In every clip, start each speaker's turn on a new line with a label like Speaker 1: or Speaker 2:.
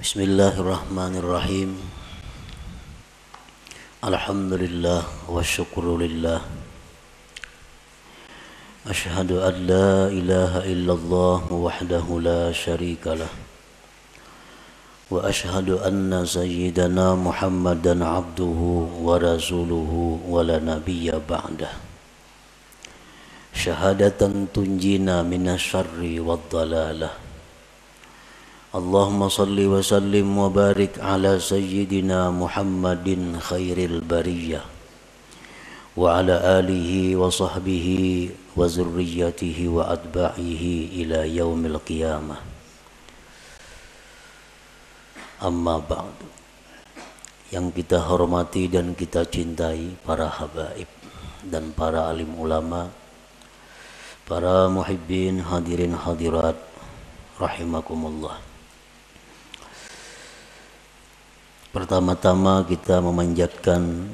Speaker 1: بسم الله الرحمن الرحيم الحمد لله والشكر لله أشهد أن لا إله إلا الله وحده لا شريك له وأشهد أن سيدنا محمدا عبده ورسوله ولا نبي بعده شهادة تنجينا من الشر والضلاله اللهم صل وسلم وبارك على سيدنا محمد خير البرية وعلى آله وصحبه وذريته وأتباعه إلى يوم القيامة أما بعد yang kita hormati dan kita cintai para habaib dan para alim ulama para muhibbin hadirin hadirat rahimakumullah Pertama-tama kita memanjatkan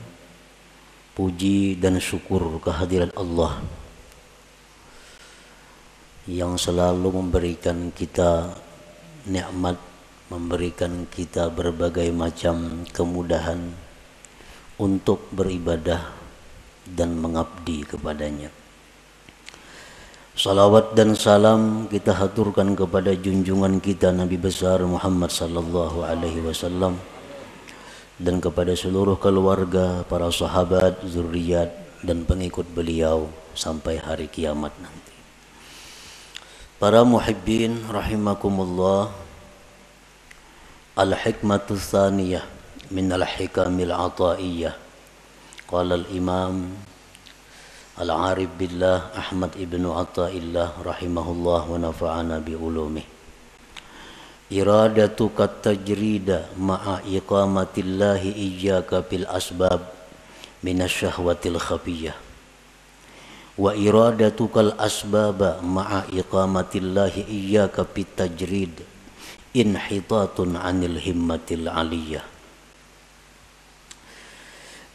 Speaker 1: puji dan syukur kehadiran Allah yang selalu memberikan kita nikmat, memberikan kita berbagai macam kemudahan untuk beribadah dan mengabdi kepadanya. Salawat dan salam kita haturkan kepada junjungan kita Nabi besar Muhammad sallallahu alaihi wasallam dan kepada seluruh keluarga, para sahabat, zuriat dan pengikut beliau sampai hari kiamat nanti. Para muhibbin rahimakumullah Al-hikmatu thaniyah min al-hikamil ataiyah Qala al-imam Al-arif billah Ahmad ibnu Atta'illah rahimahullah wa nafa'ana bi ulumih iradatuka tajrida ma'a iqamatillahi iyyaka bil asbab minasyahwatil khafiyah. Wa iradatukal asbaba ma'a iqamatillahi iyyaka bit tajrid inhitatun anil himmatil aliyah.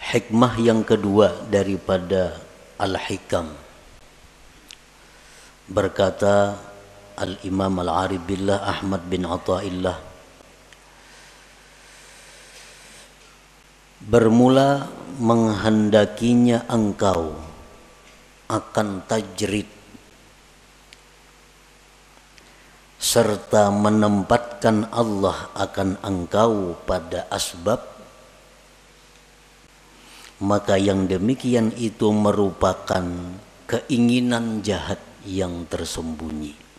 Speaker 1: Hikmah yang kedua daripada al-hikam. Berkata Al-Imam Al-Arif Billah Ahmad bin Atta'illah. Bermula menghendakinya engkau akan tajrid serta menempatkan Allah akan engkau pada asbab. Maka yang demikian itu merupakan keinginan jahat yang tersembunyi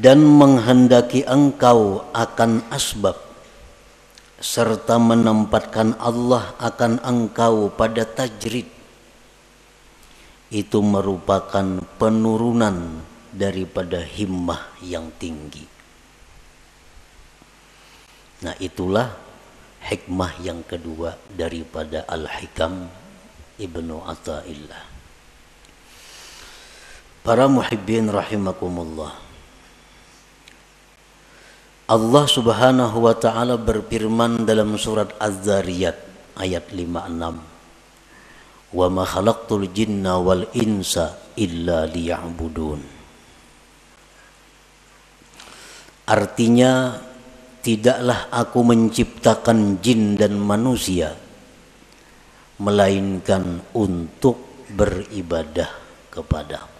Speaker 1: dan menghendaki engkau akan asbab serta menempatkan Allah akan engkau pada tajrid. Itu merupakan penurunan daripada himmah yang tinggi. Nah itulah hikmah yang kedua daripada Al-Hikam Ibnu Atta'illah. Para muhibbin rahimakumullah Allah Subhanahu wa taala berfirman dalam surat Az-Zariyat ayat 56 Wa ma khalaqtul jinna wal insa illa liya'budun. Artinya tidaklah aku menciptakan jin dan manusia melainkan untuk beribadah kepadaku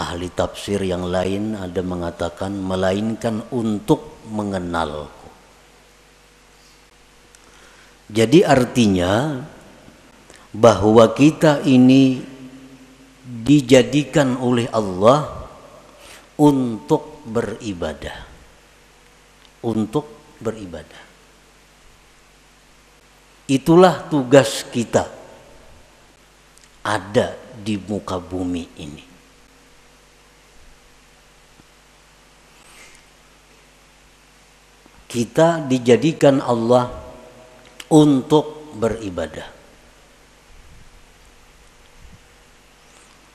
Speaker 1: ahli tafsir yang lain ada mengatakan melainkan untuk mengenalku. Jadi artinya bahwa kita ini dijadikan oleh Allah untuk beribadah. Untuk beribadah. Itulah tugas kita ada di muka bumi ini. Kita dijadikan Allah untuk beribadah.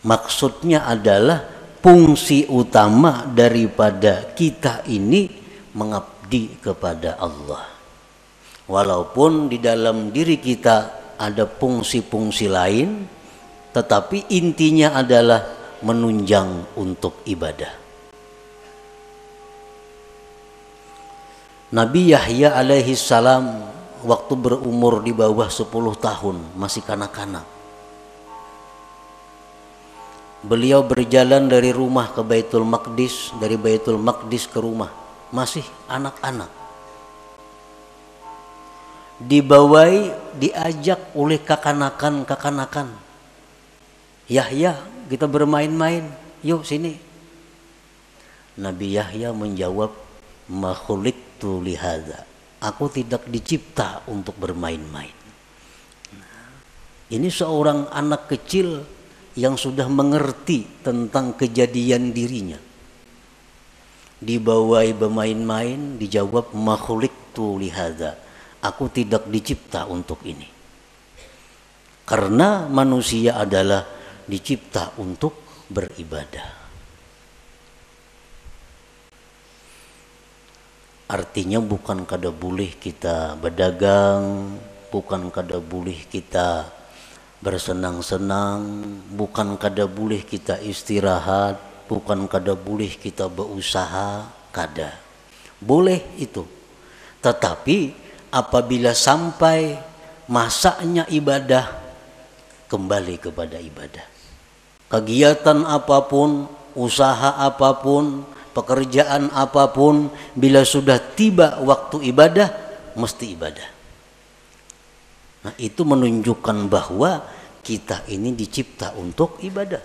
Speaker 1: Maksudnya adalah fungsi utama daripada kita ini mengabdi kepada Allah. Walaupun di dalam diri kita ada fungsi-fungsi lain, tetapi intinya adalah menunjang untuk ibadah. Nabi Yahya alaihi salam waktu berumur di bawah 10 tahun, masih kanak-kanak. Beliau berjalan dari rumah ke Baitul Maqdis, dari Baitul Maqdis ke rumah, masih anak-anak. Dibawai, diajak oleh kakanakan-kakanakan. Yahya, kita bermain-main, yuk sini. Nabi Yahya menjawab, makhluk tu lihada Aku tidak dicipta untuk bermain-main. Ini seorang anak kecil yang sudah mengerti tentang kejadian dirinya. Dibawai bermain-main, dijawab makhluk lihada. Aku tidak dicipta untuk ini. Karena manusia adalah dicipta untuk beribadah. Artinya bukan kada boleh kita berdagang, bukan kada boleh kita bersenang-senang, bukan kada boleh kita istirahat, bukan kada boleh kita berusaha, kada. Boleh itu. Tetapi apabila sampai masaknya ibadah kembali kepada ibadah. Kegiatan apa pun, usaha apa pun, pekerjaan apa pun bila sudah tiba waktu ibadah mesti ibadah. Nah, itu menunjukkan bahwa kita ini dicipta untuk ibadah.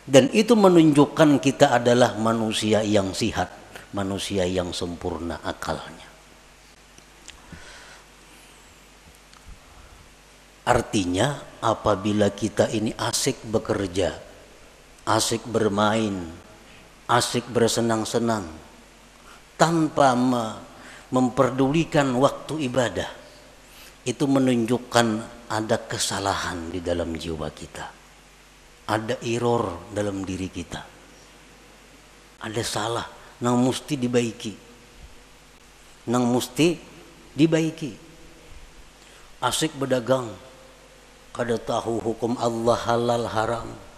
Speaker 1: Dan itu menunjukkan kita adalah manusia yang sihat, manusia yang sempurna akalnya. Artinya apabila kita ini asik bekerja, asik bermain, asik bersenang-senang tanpa memperdulikan waktu ibadah. Itu menunjukkan ada kesalahan di dalam jiwa kita. Ada error dalam diri kita. Ada salah yang mesti dibaiki. Yang mesti dibaiki. Asik berdagang. Kada tahu hukum Allah halal haram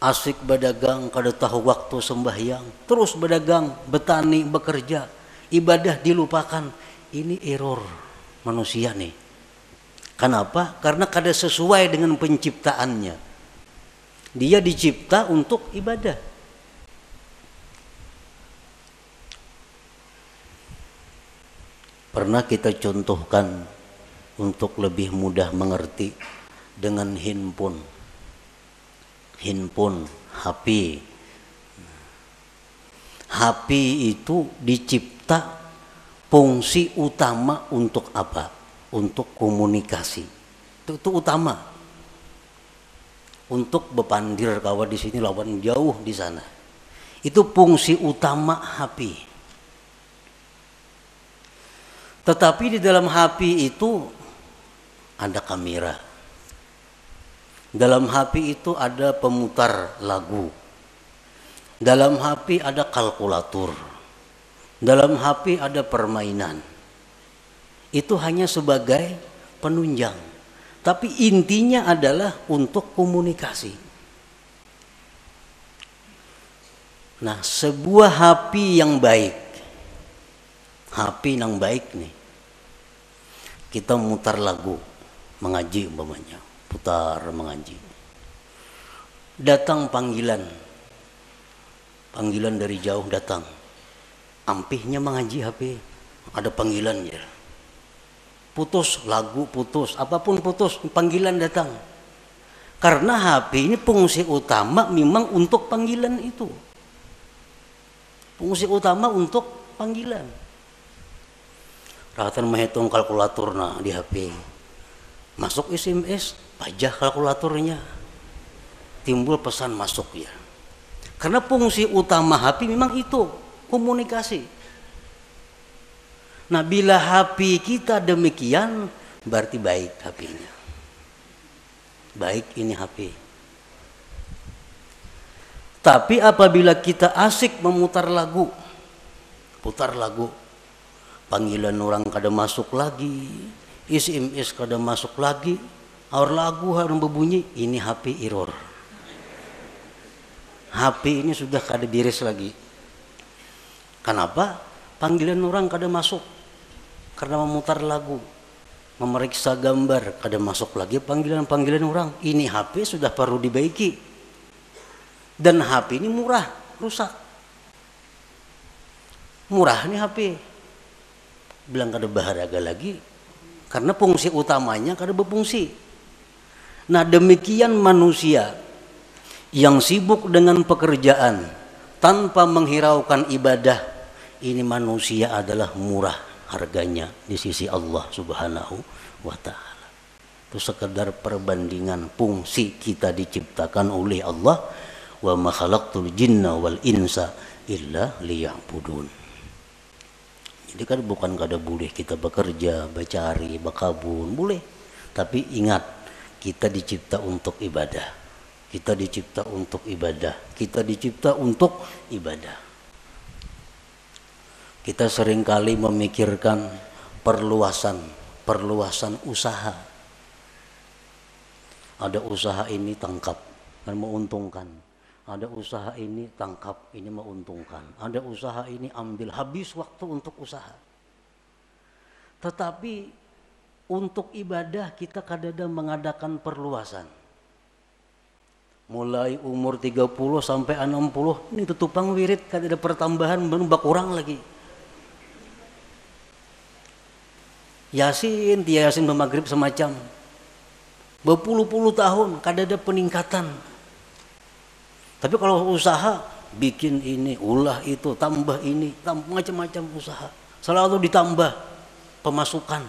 Speaker 1: asik berdagang kada tahu waktu sembahyang. Terus berdagang betani bekerja. Ibadah dilupakan. Ini error manusia nih. Kenapa? Karena kada sesuai dengan penciptaannya. Dia dicipta untuk ibadah. Pernah kita contohkan untuk lebih mudah mengerti dengan handphone handphone, HP. HP itu dicipta fungsi utama untuk apa? Untuk komunikasi. Itu, itu utama. Untuk bepandir kawan di sini lawan jauh di sana. Itu fungsi utama HP. Tetapi di dalam HP itu ada kamera dalam HP itu ada pemutar lagu. Dalam HP ada kalkulator. Dalam HP ada permainan. Itu hanya sebagai penunjang. Tapi intinya adalah untuk komunikasi. Nah, sebuah HP yang baik. HP yang baik nih. Kita mutar lagu, mengaji umpamanya putar mengaji. Datang panggilan. Panggilan dari jauh datang. Ampihnya mengaji HP. Ada panggilan ya. Putus lagu putus, apa pun putus, panggilan datang. Karena HP ini fungsi utama memang untuk panggilan itu. Fungsi utama untuk panggilan. Rahatan menghitung kalkulator nah di HP. Masuk SMS, pajak kalkulatornya timbul pesan masuk ya. Karena fungsi utama HP memang itu komunikasi. Nah bila HP kita demikian berarti baik HP-nya baik ini HP tapi apabila kita asik memutar lagu putar lagu panggilan orang kada masuk lagi SMS kada masuk lagi Aur lagu harus berbunyi, ini HP error. HP ini sudah kada beres lagi. Kenapa? Panggilan orang kada masuk karena memutar lagu, memeriksa gambar, kada masuk lagi panggilan-panggilan orang. Ini HP sudah perlu dibaiki. Dan HP ini murah, rusak. Murah nih HP. Bilang kada berharga lagi karena fungsi utamanya kada berfungsi. Nah, demikian manusia yang sibuk dengan pekerjaan tanpa menghiraukan ibadah ini manusia adalah murah harganya di sisi Allah Subhanahu wa taala. Itu sekedar perbandingan fungsi kita diciptakan oleh Allah wa ma khalaqtul jinna wal insa illa liya'budun. Jadi kan bukan kada boleh kita bekerja, bercari, berkabun, boleh. Tapi ingat, kita dicipta untuk ibadah kita dicipta untuk ibadah. Kita dicipta untuk ibadah. Kita sering kali memikirkan perluasan, perluasan usaha. Ada usaha ini tangkap dan menguntungkan. Ada usaha ini tangkap, ini menguntungkan. Ada usaha ini ambil. Habis waktu untuk usaha. Tetapi untuk ibadah kita kadang-kadang mengadakan perluasan. Mulai umur 30 sampai 60 ini tutupang wirid kan ada pertambahan menubak kurang lagi. Yasin dia Yasin bermaghrib semacam. Berpuluh-puluh tahun kada ada peningkatan tapi kalau usaha bikin ini ulah itu tambah ini macam-macam usaha. Selalu ditambah pemasukan.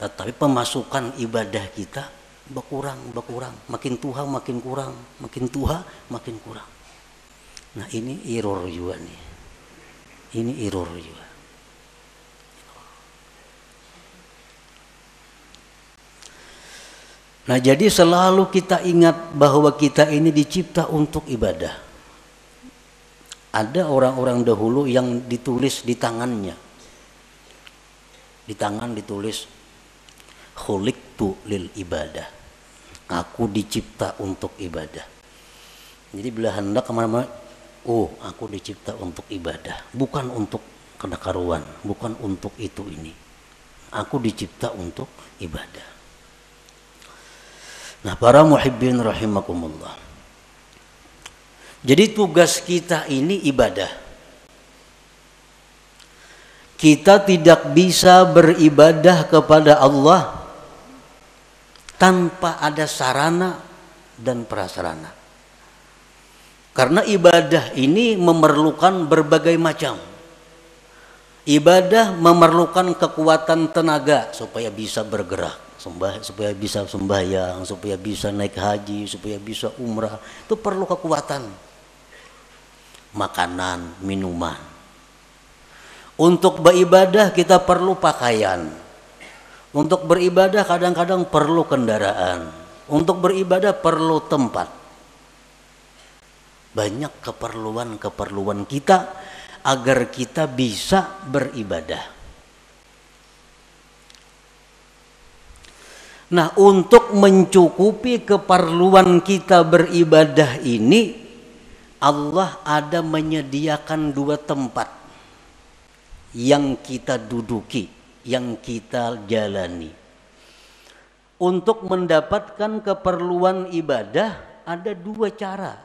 Speaker 1: Tetapi pemasukan ibadah kita berkurang berkurang. Makin tua makin kurang. Makin tua makin kurang. Nah ini error juga nih. Ini error juga Nah jadi selalu kita ingat bahwa kita ini dicipta untuk ibadah. Ada orang-orang dahulu yang ditulis di tangannya. Di tangan ditulis khuliqtu lil ibadah. Aku dicipta untuk ibadah. Jadi bila hendak ke mana-mana oh aku dicipta untuk ibadah. Bukan untuk kedakaruan bukan untuk itu ini. Aku dicipta untuk ibadah nah para muhibbin rahimakumullah jadi tugas kita ini ibadah kita tidak bisa beribadah kepada Allah tanpa ada sarana dan prasarana. Karena ibadah ini memerlukan berbagai macam. Ibadah memerlukan kekuatan tenaga supaya bisa bergerak, sembah, supaya bisa sembahyang, supaya bisa naik haji, supaya bisa umrah. Itu perlu kekuatan. Makanan, minuman. Untuk beribadah kita perlu pakaian, untuk beribadah kadang-kadang perlu kendaraan. Untuk beribadah perlu tempat. Banyak keperluan-keperluan kita agar kita bisa beribadah. Nah, untuk mencukupi keperluan kita beribadah ini, Allah ada menyediakan dua tempat yang kita duduki yang kita jalani. Untuk mendapatkan keperluan ibadah ada dua cara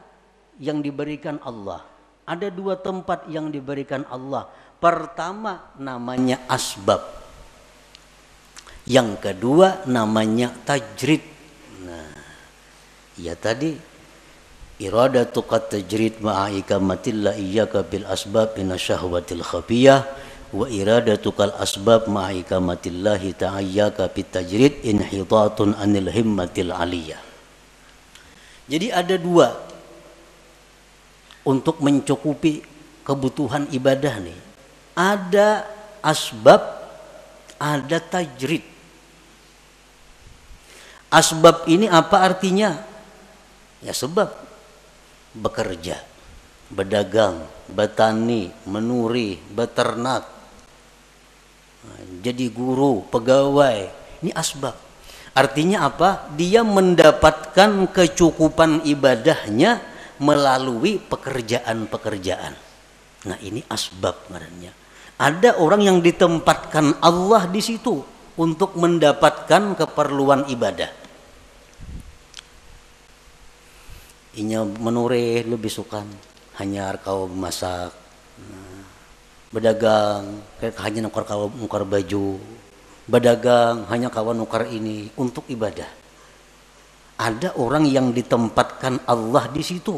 Speaker 1: yang diberikan Allah. Ada dua tempat yang diberikan Allah. Pertama namanya asbab. Yang kedua namanya tajrid. Nah, ya tadi iradatuka tajrid ma'a ikamatillah iyyaka bil asbab minasyahwatil khafiyah wa iradatukal asbab ma'aikamatillahi ta'ayyaka bitajrid inhitatun anil himmatil aliyah jadi ada dua untuk mencukupi kebutuhan ibadah nih ada asbab ada tajrid asbab ini apa artinya ya sebab bekerja berdagang, bertani, menuri, beternak, jadi guru, pegawai. Ini asbab. Artinya apa? Dia mendapatkan kecukupan ibadahnya melalui pekerjaan-pekerjaan. Nah ini asbab ngarannya. Ada orang yang ditempatkan Allah di situ untuk mendapatkan keperluan ibadah. Inya menure lebih suka hanya kau masak, nah, berdagang, hanya nukar kau nukar baju, berdagang hanya kawan nukar ini untuk ibadah. Ada orang yang ditempatkan Allah di situ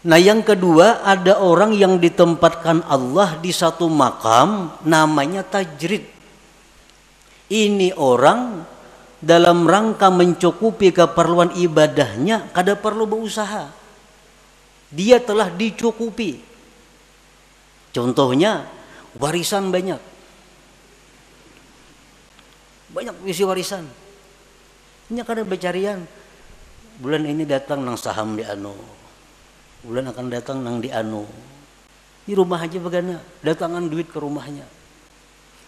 Speaker 1: Nah yang kedua ada orang yang ditempatkan Allah di satu makam namanya tajrid. Ini orang dalam rangka mencukupi keperluan ibadahnya kada perlu berusaha. Dia telah dicukupi. Contohnya warisan banyak. Banyak visi warisan. Ini becarian. Bulan ini datang nang saham di anu. Bulan akan datang nang di anu. Di rumah aja bagaimana? Datangan duit ke rumahnya.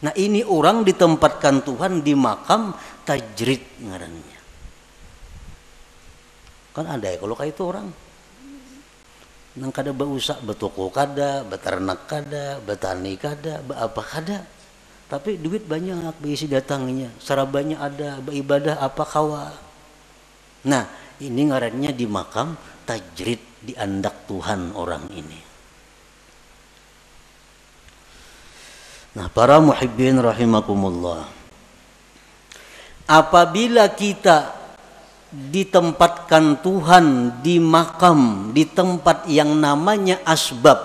Speaker 1: Nah ini orang ditempatkan Tuhan di makam tajrid ngarannya. Kan ada ya kalau kayak itu orang. Nang kada bausak betoko kada beternak kada betani kada apa kada tapi duit banyak berisi datangnya sarabanya ada beribadah apa kawa nah ini ngarannya di makam tajrid diandak Tuhan orang ini. Nah, para muhibbin rahimakumullah. Apabila kita ditempatkan Tuhan di makam, di tempat yang namanya asbab.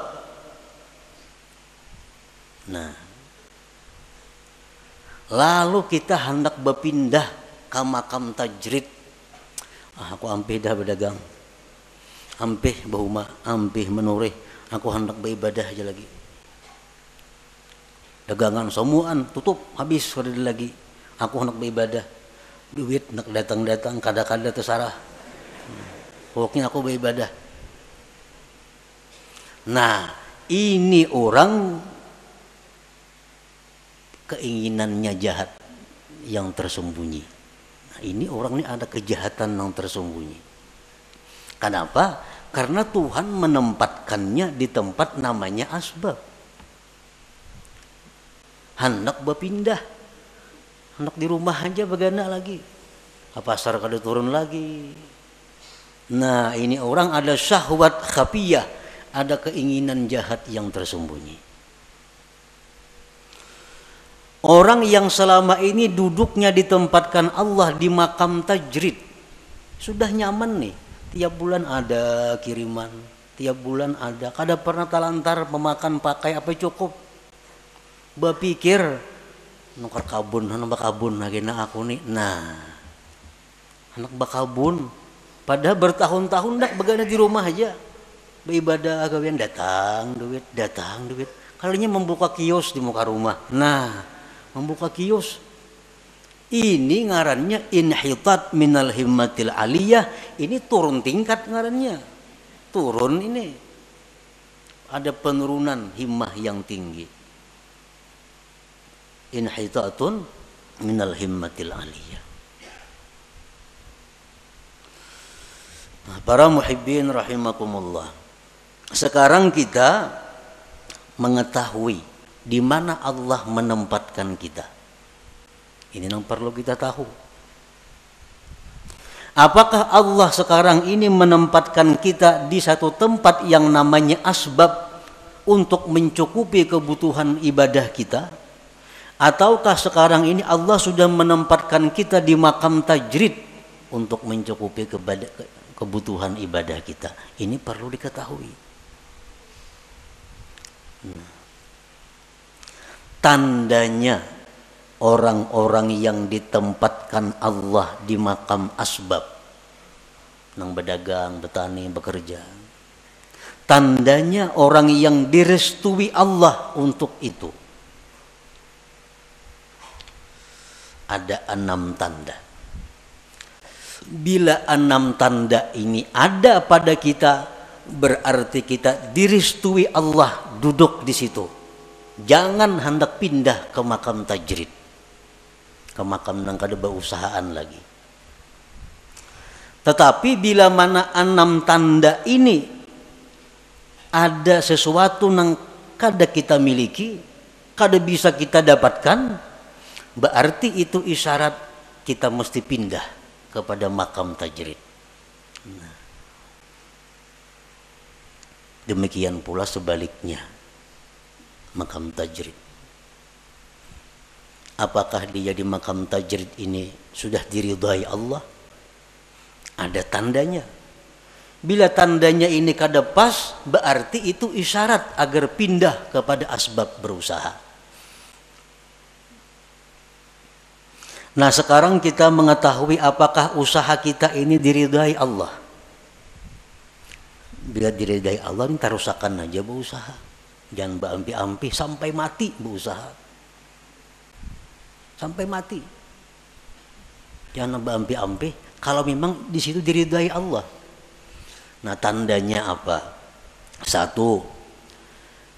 Speaker 1: Nah, lalu kita hendak berpindah ke makam tajrid. Ah, aku ampe dah berdagang. Ampih bahuma ampih menurih aku hendak beribadah aja lagi. Dagangan semuaan tutup habis sudah lagi. Aku hendak beribadah. Duit nak datang-datang kada-kada tersarah pokoknya aku beribadah. Nah ini orang keinginannya jahat yang tersembunyi nah, ini orang ini ada kejahatan yang tersembunyi Kenapa? Karena Tuhan menempatkannya di tempat namanya asbab. Hendak berpindah. Hendak di rumah aja bagaimana lagi. Apa asar kada turun lagi. Nah ini orang ada syahwat khafiyah. Ada keinginan jahat yang tersembunyi. Orang yang selama ini duduknya ditempatkan Allah di makam tajrid. Sudah nyaman nih. Tiap bulan ada kiriman tiap bulan ada. Kada pernah talantar memakan pakai apa cukup. Berpikir nukar kabun anak bakabun lagi nah aku nih. Nah anak bakabun pada bertahun-tahun dak begana di rumah aja. Beribadah agawian datang duit datang duit. Kalinya membuka kios di muka rumah. Nah membuka kios ini ngarannya inhitat minal himmatil aliyah. Ini turun tingkat ngarannya. Turun ini. Ada penurunan himmah yang tinggi. Inhitatun minal himmatil aliyah. Nah, para muhibbin rahimakumullah. Sekarang kita mengetahui di mana Allah menempatkan kita ini yang perlu kita tahu. Apakah Allah sekarang ini menempatkan kita di satu tempat yang namanya asbab untuk mencukupi kebutuhan ibadah kita? Ataukah sekarang ini Allah sudah menempatkan kita di makam tajrid untuk mencukupi kebutuhan ibadah kita? Ini perlu diketahui. Nah. Tandanya orang-orang yang ditempatkan Allah di makam asbab nang berdagang, bertani, bekerja. Tandanya orang yang direstui Allah untuk itu. Ada enam tanda. Bila enam tanda ini ada pada kita, berarti kita direstui Allah duduk di situ. Jangan hendak pindah ke makam tajrid ke makam nang kada usahaan lagi Tetapi bila mana enam tanda ini ada sesuatu yang kada kita miliki, kada bisa kita dapatkan, berarti itu isyarat kita mesti pindah kepada makam tajrid. Nah. Demikian pula sebaliknya makam tajrid. Apakah dia di makam tajrid ini sudah diridhai Allah? Ada tandanya. Bila tandanya ini kada pas, berarti itu isyarat agar pindah kepada asbab berusaha. Nah sekarang kita mengetahui apakah usaha kita ini diridhai Allah. Bila diridhai Allah, ini tarusakan aja berusaha. Jangan berampi-ampi sampai mati berusaha. Sampai mati. Jangan berampi-ampi kalau memang di situ diridhai Allah. Nah, tandanya apa? Satu,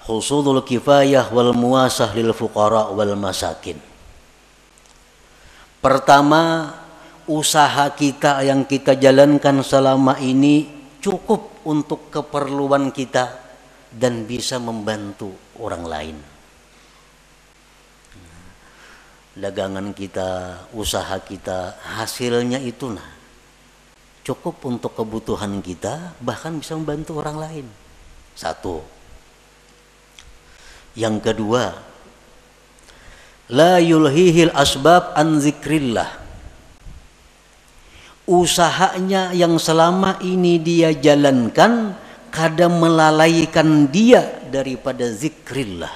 Speaker 1: husulul kifayah wal muasah lil fuqara wal masakin. Pertama, usaha kita yang kita jalankan selama ini cukup untuk keperluan kita dan bisa membantu orang lain dagangan kita, usaha kita, hasilnya itu nah cukup untuk kebutuhan kita, bahkan bisa membantu orang lain. Satu. Yang kedua, la yulhihil asbab an zikrillah. Usahanya yang selama ini dia jalankan kadang melalaikan dia daripada zikrillah.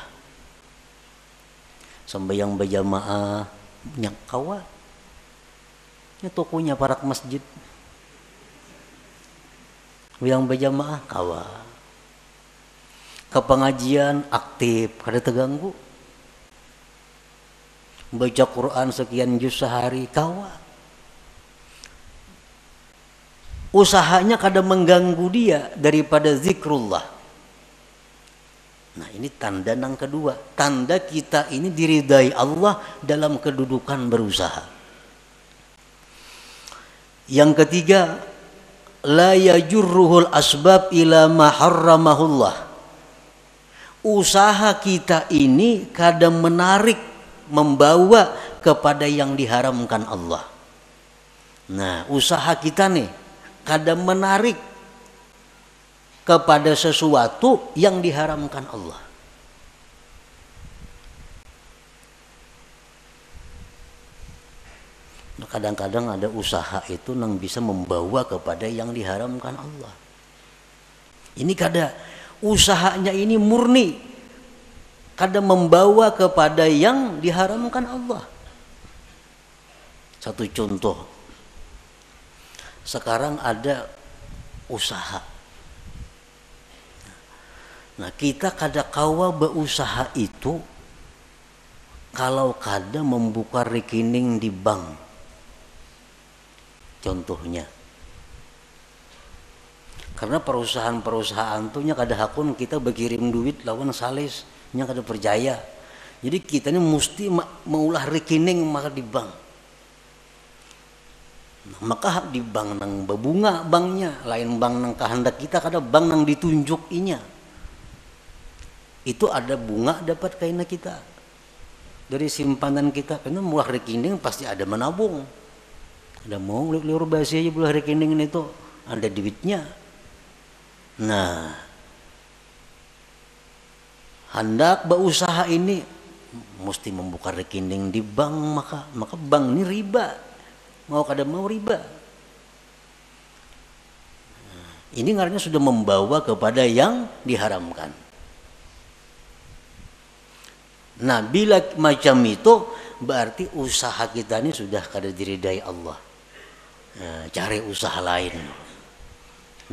Speaker 1: Sembahyang berjamaah nyak kawa ini tokonya para masjid. Yang berjamaah kawa ke pengajian aktif. Kada terganggu. Baca Quran sekian juz sehari kawa usahanya kada mengganggu dia daripada zikrullah Nah ini tanda yang kedua. Tanda kita ini diridai Allah dalam kedudukan berusaha. Yang ketiga, la yajurruhul asbab ila ma harramahullah. Usaha kita ini kadang menarik membawa kepada yang diharamkan Allah. Nah, usaha kita nih kadang menarik kepada sesuatu yang diharamkan Allah. Kadang-kadang ada usaha itu yang bisa membawa kepada yang diharamkan Allah. Ini kada usahanya ini murni kada membawa kepada yang diharamkan Allah. Satu contoh. Sekarang ada usaha Nah kita kada kawa berusaha itu kalau kada membuka rekening di bank. Contohnya. Karena perusahaan-perusahaan tuh nya kada hakun kita berkirim duit lawan sales nya kada percaya. Jadi kita ini mesti mengulah rekening maka di bank. Maka di bank nang berbunga banknya, lain bank nang kehendak kita kada bank nang ditunjuk inya. Itu ada bunga dapat kaina kita. Dari simpanan kita karena mulai rekening pasti ada menabung. Ada mau liur basi aja mulai rekening itu ada duitnya. Nah hendak berusaha ini mesti membuka rekening di bank maka maka bank ini riba mau kada mau riba ini artinya sudah membawa kepada yang diharamkan Nah, bila macam itu berarti usaha kita ini sudah kada diridai Allah. Nah, cari usaha lain.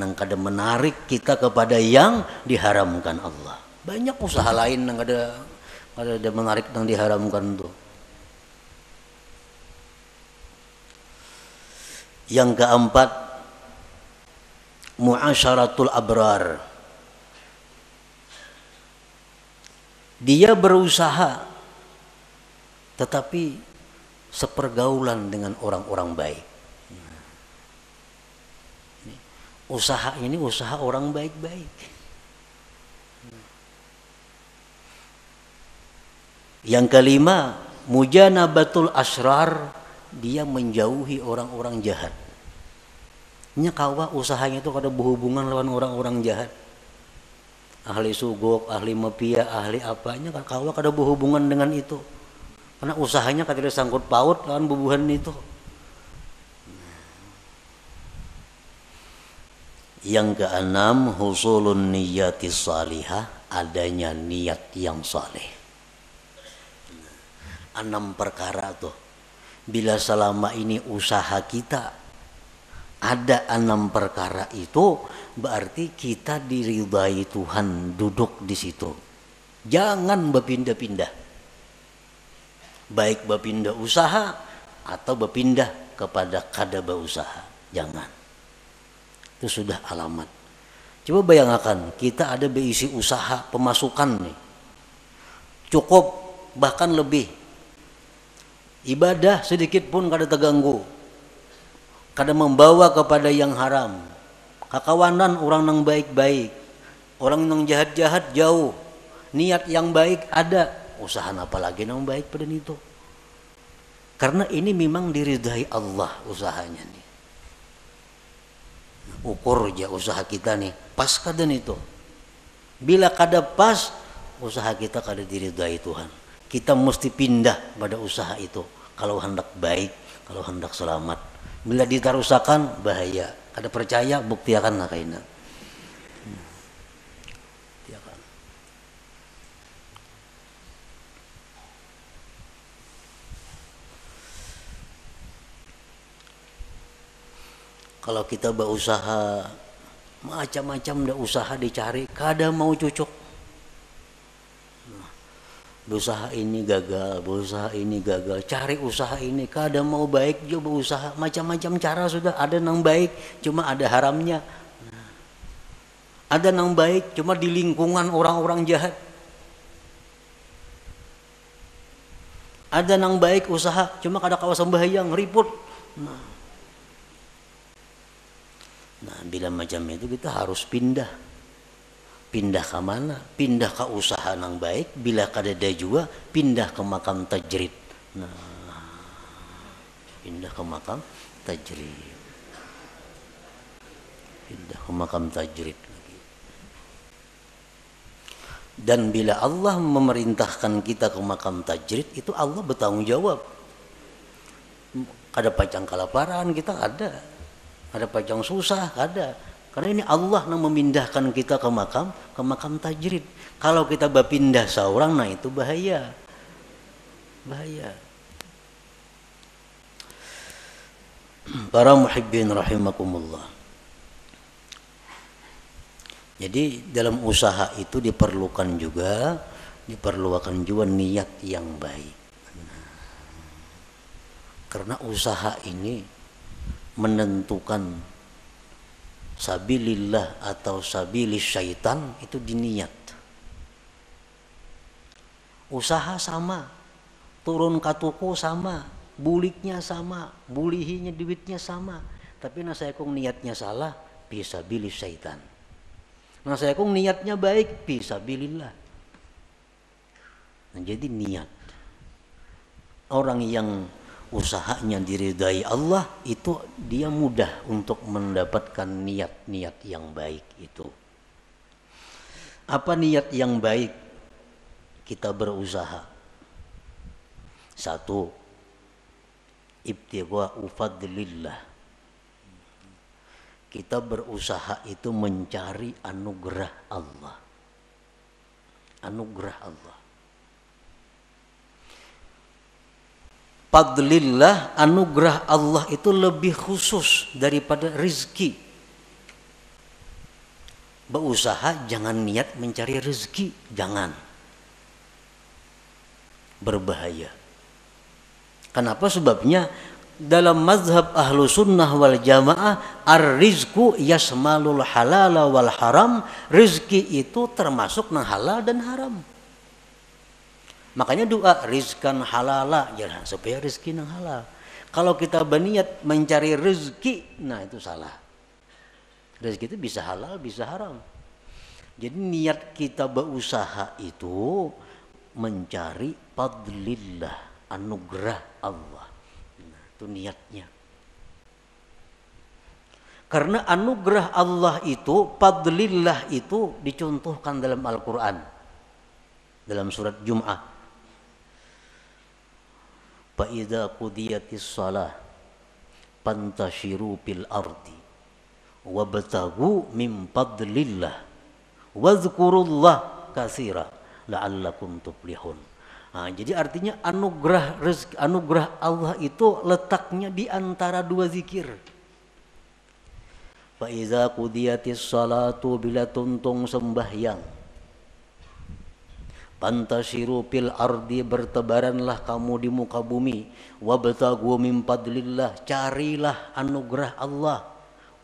Speaker 1: Nang kada menarik kita kepada yang diharamkan Allah. Banyak usaha lain yang kada kada menarik yang diharamkan itu. Yang keempat muasyaratul abrar Dia berusaha tetapi sepergaulan dengan orang-orang baik. usaha ini usaha orang baik-baik. Yang kelima, mujanabatul asrar, dia menjauhi orang-orang jahat. Nya kawa usahanya itu kada berhubungan lawan orang-orang jahat. Ahli sugok, ahli mafia, ahli apanya kawa kada berhubungan dengan itu. Karena usahanya kada sangkut paut lawan bubuhan itu. Yang keenam, husulun niyati salihah, adanya niat yang saleh. Enam perkara tuh. Bila selama ini usaha kita ada enam perkara itu, berarti kita diridai Tuhan duduk di situ. Jangan berpindah-pindah. Baik berpindah usaha atau berpindah kepada kadaba usaha. Jangan itu sudah alamat. Coba bayangkan kita ada berisi usaha pemasukan nih. Cukup bahkan lebih. Ibadah sedikit pun kada terganggu. Kada membawa kepada yang haram. Kakawanan orang yang baik-baik. Orang yang jahat-jahat jauh. Niat yang baik ada. Usaha apa lagi yang baik pada itu. Karena ini memang diridai Allah usahanya nih ukur aja usaha kita nih pas kadan itu bila kada pas usaha kita kada diridai Tuhan kita mesti pindah pada usaha itu kalau hendak baik kalau hendak selamat bila ditarusakan bahaya. Kada percaya bukti akan nakaina kalau kita berusaha macam-macam dah usaha dicari kada mau cocok berusaha ini gagal, berusaha ini gagal, cari usaha ini, kada mau baik juga berusaha, macam-macam cara sudah ada yang baik, cuma ada haramnya. Ada yang baik, cuma di lingkungan orang-orang jahat. Ada yang baik usaha, cuma kada kawasan bahaya, ngeriput. Nah, Nah, bila macam itu kita harus pindah. Pindah ke mana? Pindah ke usaha yang baik. Bila kadada juga, pindah ke makam tajrid. Nah, pindah ke makam tajrid. Pindah ke makam tajrid Dan bila Allah memerintahkan kita ke makam tajrid, itu Allah bertanggung jawab. Ada pacang kelaparan kita ada ada pajang susah ada karena ini Allah yang memindahkan kita ke makam ke makam tajrid. Kalau kita berpindah seorang nah itu bahaya. Bahaya. Para muhibbin rahimakumullah. Jadi dalam usaha itu diperlukan juga diperlukan juga niat yang baik. Karena usaha ini menentukan sabilillah atau sabilis syaitan itu diniat. Usaha sama turun katuku sama buliknya sama bulihinya duitnya sama. Tapi kong niatnya salah bisa bilis syaitan. Kong niatnya baik bisa bilillah nah, jadi niat. Orang yang usahanya diridai Allah itu dia mudah untuk mendapatkan niat-niat yang baik itu. Apa niat yang baik? Kita berusaha. Satu, ibtigha ufadlillah. Kita berusaha itu mencari anugerah Allah. Anugerah Allah. Fadlillah anugerah Allah itu lebih khusus daripada rizki. Berusaha jangan niat mencari rezeki jangan. Berbahaya. Kenapa? Sebabnya dalam mazhab ahlu sunnah wal jamaah ar-rizku yasmalul halala wal haram rizki itu termasuk halal dan haram Makanya doa rizkan halala. Jangan supaya rezeki yang halal. Kalau kita berniat mencari rezeki, nah itu salah. rezeki itu bisa halal bisa haram. Jadi niat kita berusaha itu mencari fadlillah anugerah Allah. Nah, itu niatnya. Karena anugerah Allah itu fadlillah itu dicontohkan dalam Al-Qur'an. Dalam surat Jum'ah fa idza qudiyatis shalah pantashiru fil ardi wabtagu min fadlillah wazkurullah kasira la'allakum tuflihun. Nah, jadi artinya anugerah rezeki, anugerah Allah itu letaknya di antara dua zikir. Fa iza qudiyatis salatu bila tuntung sembahyang Pantasiru pil ardi bertebaranlah kamu di muka bumi. Wabtagu min fadlillah carilah anugerah Allah.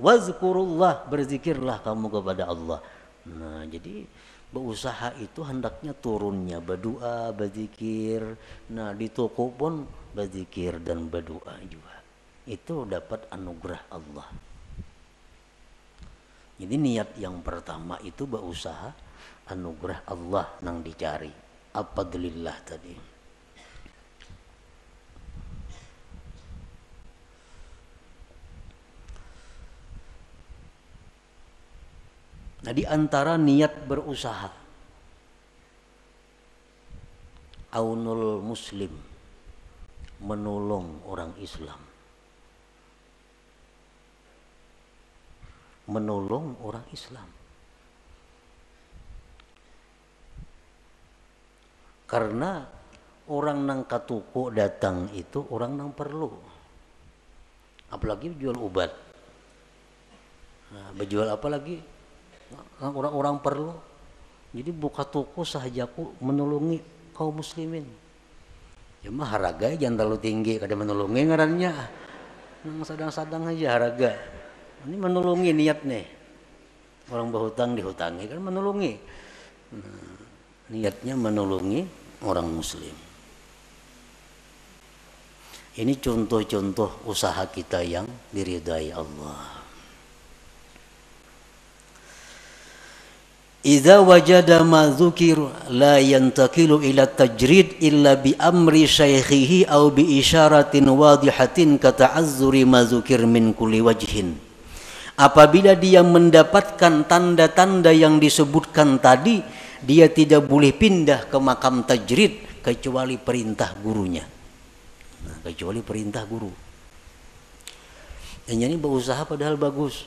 Speaker 1: Wazkurullah berzikirlah kamu kepada Allah. Nah jadi berusaha itu hendaknya turunnya berdoa berzikir. Nah di toko pun berzikir dan berdoa juga. Itu dapat anugerah Allah. Jadi niat yang pertama itu berusaha anugerah Allah nang dicari. Apa delillah tadi? Nah di antara niat berusaha Aunul Muslim menolong orang Islam. Menolong orang Islam Karena orang nang katuku datang itu orang nang perlu. Apalagi jual obat. Nah, berjual apa lagi? Orang-orang perlu. Jadi buka toko sahajaku menolongi kaum muslimin. Ya mah harga jangan terlalu tinggi kada menolongi ngarannya. Nang sadang-sadang aja harga. Ini menolongi niat nih. Orang berhutang dihutangi kan menolongi. Nah, niatnya menolongi orang muslim. Ini contoh-contoh usaha kita yang diridai Allah. Idza wajada ma dzukir la yantakilu ila tajrid illa bi amri syaikhihi aw bi isyaratin wadihatin ka ta'azzuri ma dzukir min kulli wajhin. Apabila dia mendapatkan tanda-tanda yang disebutkan tadi, dia tidak boleh pindah ke makam tajrid kecuali perintah gurunya. Nah, kecuali perintah guru. Dan ini berusaha padahal bagus.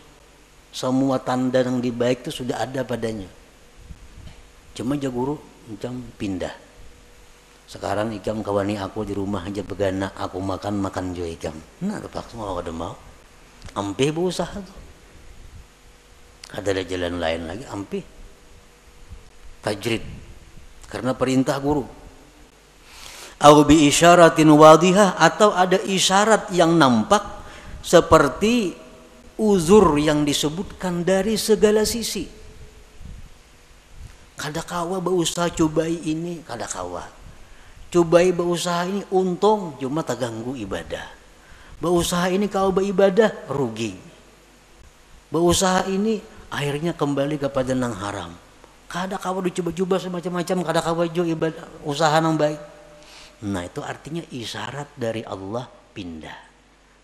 Speaker 1: Semua tanda yang dibaik itu sudah ada padanya. Cuma aja guru macam pindah. Sekarang ikam kawani aku di rumah aja begana, aku makan makan jo ikam. Nah, terpaksa mau ada mau. Ampe berusaha tuh. Ada jalan lain lagi, ampe tajrid. Karena perintah guru. Atau bi isyaratin wadihah atau ada isyarat yang nampak seperti uzur yang disebutkan dari segala sisi. Kada kawa berusaha cobai ini kada kawa. Cobai berusaha ini untung cuma tak ganggu ibadah. Berusaha ini kau beribadah rugi. Berusaha ini akhirnya kembali kepada nang haram kada kawa dicoba-coba semacam-macam kada kawa jo ibadah usaha yang baik. Nah itu artinya isyarat dari Allah pindah.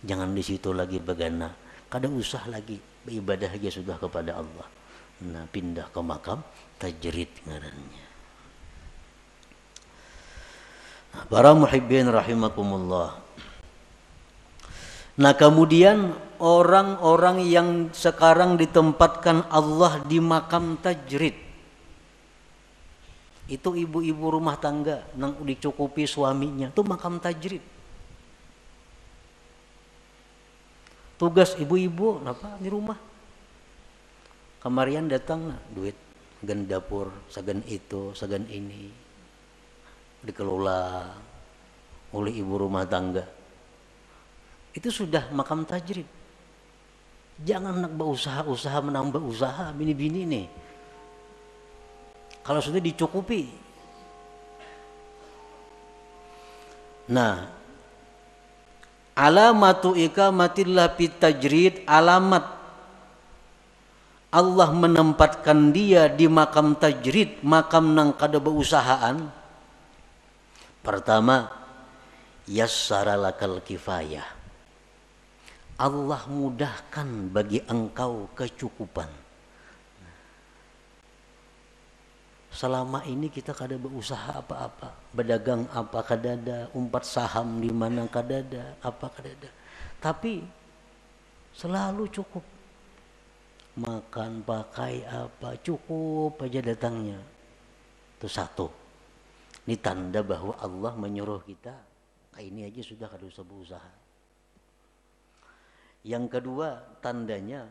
Speaker 1: Jangan di situ lagi begana kada usah lagi beribadah aja sudah kepada Allah. Nah pindah ke makam tajrid ngarannya. Nah, para muhibbin rahimakumullah. Nah kemudian orang-orang yang sekarang ditempatkan Allah di makam tajrid itu ibu-ibu rumah tangga nang dicukupi suaminya. Itu makam tajrid. Tugas ibu-ibu apa di rumah? Kemarian datang nah, duit segan dapur segan itu segan ini. Dikelola oleh ibu rumah tangga. Itu sudah makam tajrid. Jangan nak berusaha usaha menambah usaha bini-bini nih kalau sudah dicukupi. Nah, alamatu ikamatillah fit tajrid alamat Allah menempatkan dia di makam tajrid, makam nang kada berusahaan. Pertama, yassara lakal kifayah. Allah mudahkan bagi engkau kecukupan. Selama ini kita kada berusaha apa-apa, berdagang apa kadada, umpat saham di mana kadada, apa kadada. Tapi selalu cukup. Makan pakai apa cukup aja datangnya. Itu satu. Ini tanda bahwa Allah menyuruh kita kayak ini aja sudah kada usah berusaha. Yang kedua tandanya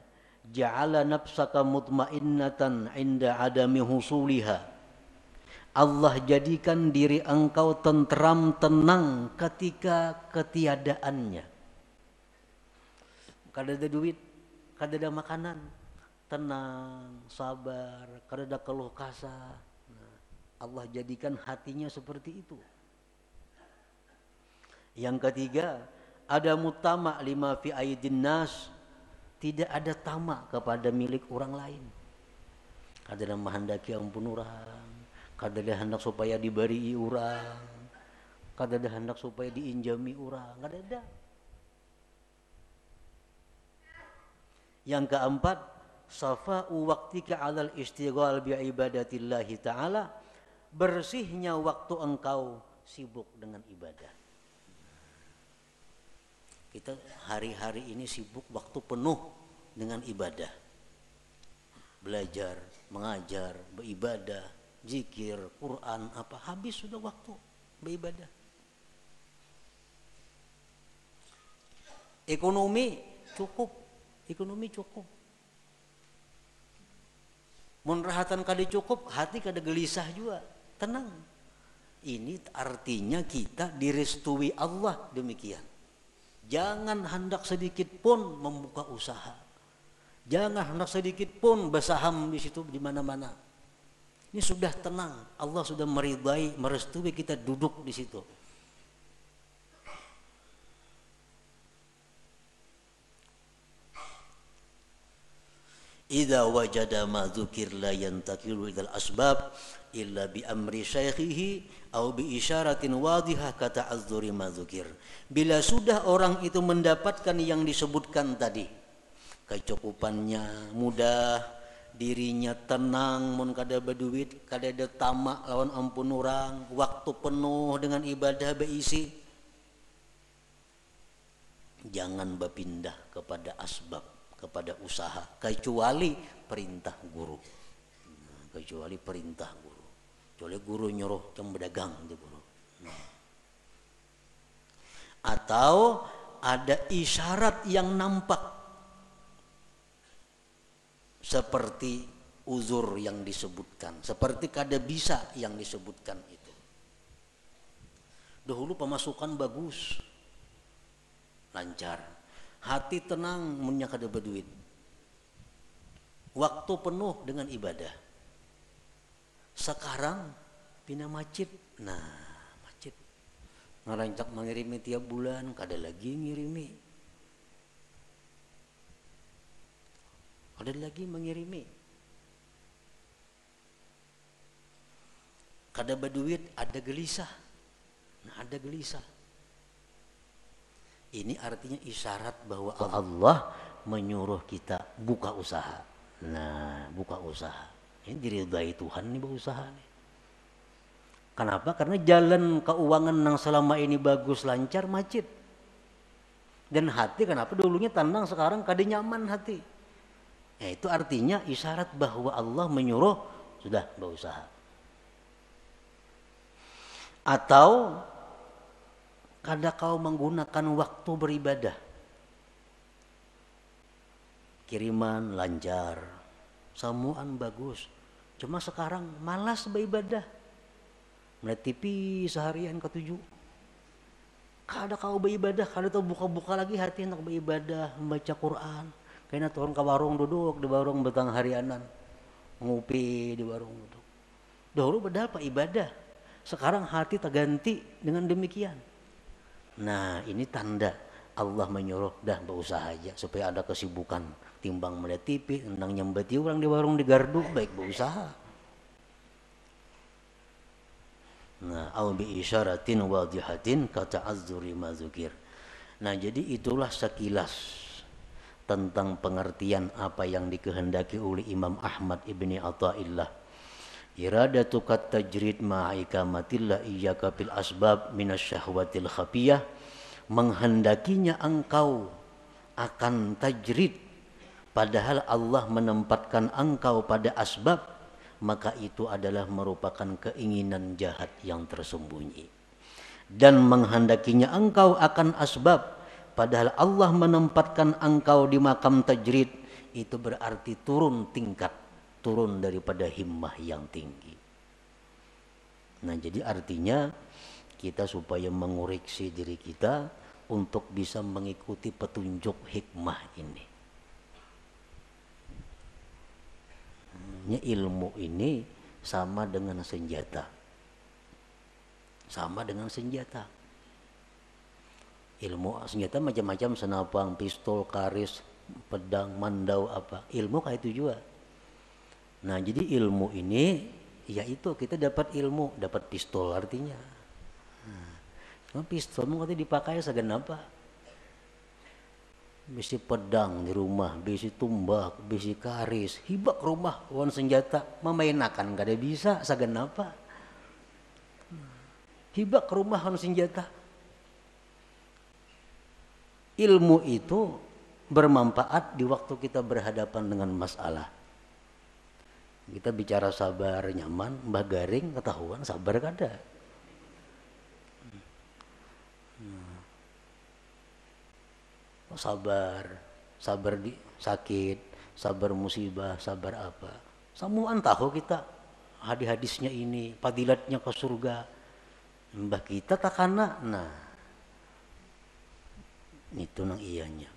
Speaker 1: ja'ala nafsaka mutmainnatan inda adami husuliha Allah jadikan diri engkau tentram tenang ketika ketiadaannya kada ada duit kada ada makanan tenang, sabar, karena keluh kasar. Nah, Allah jadikan hatinya seperti itu. Yang ketiga, ada mutama lima fi aidin nas, tidak ada tamak kepada milik orang lain. Kada menghendaki ampun orang, kada hendak supaya diberi orang, kada hendak supaya diinjami orang, kada ada. Yang keempat, safa'u waktika alal istighal bi ibadatillahi ta'ala. Bersihnya waktu engkau sibuk dengan ibadah. Kita hari-hari ini sibuk waktu penuh dengan ibadah. Belajar mengajar beribadah zikir Quran apa habis sudah waktu beribadah ekonomi cukup ekonomi cukup Mun rahatan kada cukup, hati kada gelisah juga. Tenang. Ini artinya kita direstui Allah demikian. Jangan hendak sedikit pun membuka usaha. Jangan hendak sedikit pun bersaham di situ di mana-mana. Ini sudah tenang. Allah sudah meridai, merestui kita duduk di situ. idza wajada ma dzukir la yantakilu ilal asbab illa bi amri syaikhihi au bi isyaratin wadihah kata azzuri ma dzukir bila sudah orang itu mendapatkan yang disebutkan tadi kecukupannya mudah dirinya tenang mun kada berduit kada ada tamak lawan ampun orang waktu penuh dengan ibadah beisi. Jangan berpindah kepada asbab kepada usaha. Kecuali perintah guru. Kecuali perintah guru. Kecuali guru nyuruh yang berdagang itu guru. Atau ada isyarat yang nampak seperti uzur yang disebutkan. Seperti kada bisa yang disebutkan itu. Dahulu pemasukan bagus. Lancar. Hati tenang munya kada berduit. Waktu penuh dengan ibadah. Sekarang pina macet nah macet ngarancak mengirimi tiap bulan kada lagi ngirimi ada lagi mengirimi kada berduit ada gelisah nah ada gelisah ini artinya isyarat bahwa Allah menyuruh kita buka usaha. Nah, buka usaha. Ini diridai Tuhan nih berusaha nih. Kenapa? Karena jalan keuangan yang selama ini bagus, lancar, macet. Dan hati kenapa dulunya tenang, sekarang kada nyaman hati. Ya, itu artinya isyarat bahwa Allah menyuruh sudah berusaha. Atau kada kau menggunakan waktu beribadah. Kiriman lancar, samuan bagus. Cuma sekarang malas beribadah. Melihat TV seharian ketujuh. Kada kau beribadah, kada tahu buka-buka lagi hati hendak beribadah, membaca Quran. Kayaknya turun ke warung duduk di warung betang harianan. Ngopi di warung duduk. Dahulu pak ibadah. Sekarang hati terganti dengan demikian Nah ini tanda Allah menyuruh dah berusaha aja supaya ada kesibukan timbang melihat TV tentang nyembeti orang di warung di gardu baik berusaha nah au bi isyaratin wadihatin kata azzuri mazukir nah jadi itulah sekilas tentang pengertian apa yang dikehendaki oleh Imam Ahmad ibni Atta'illah. Iradatu kat tajrid ma'ikamatillah iyyaka fil asbab minasyahwatil khafiyah. Menghendakinya engkau akan tajrid. Padahal Allah menempatkan engkau pada asbab maka itu adalah merupakan keinginan jahat yang tersembunyi. Dan menghendakinya engkau akan asbab Padahal Allah menempatkan engkau di makam tajrid itu berarti turun tingkat, turun daripada himmah yang tinggi. Nah, jadi artinya kita supaya mengoreksi diri kita untuk bisa mengikuti petunjuk hikmah ini. Ilmu ini sama dengan senjata. Sama dengan senjata ilmu senjata macam-macam senapang pistol karis pedang mandau apa. Ilmu kayak itu juga. Nah jadi ilmu ini ya itu kita dapat ilmu dapat pistol artinya. Nah, pistol mau dipakai segenapa? Bisi pedang di rumah bisi tumbak bisi karis hibak rumah wan senjata memainakan gak ada bisa segenapa? Hibak rumah wan senjata ilmu itu bermanfaat di waktu kita berhadapan dengan masalah. Kita bicara sabar nyaman, mbah garing ketahuan sabar kada. Hmm. Oh, sabar, sabar di sakit, sabar musibah, sabar apa. Semua tahu kita hadis-hadisnya ini, padilatnya ke surga. Mbah kita takana, nah itu nang ianya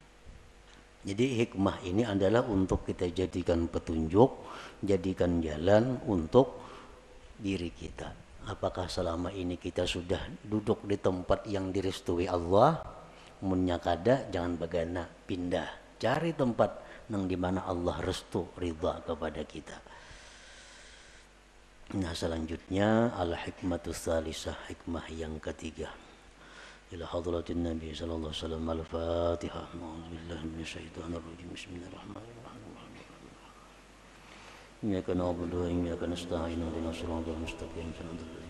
Speaker 1: jadi hikmah ini adalah untuk kita jadikan petunjuk jadikan jalan untuk diri kita. Apakah selama ini kita sudah duduk di tempat yang direstui Allah? Munyakada jangan bagana pindah. Cari tempat nang di mana Allah restu ridha kepada kita. Nah selanjutnya al hikmatus salisah hikmah yang ketiga إلى حضرة النبي صلى الله عليه وسلم الفاتحة. أعوذ بالله من الشيطان الرجيم. بسم الله الرحمن الرحيم. إياك نعبد وإياك نستعين اهدنا الصراط المستقيم. صراط الذين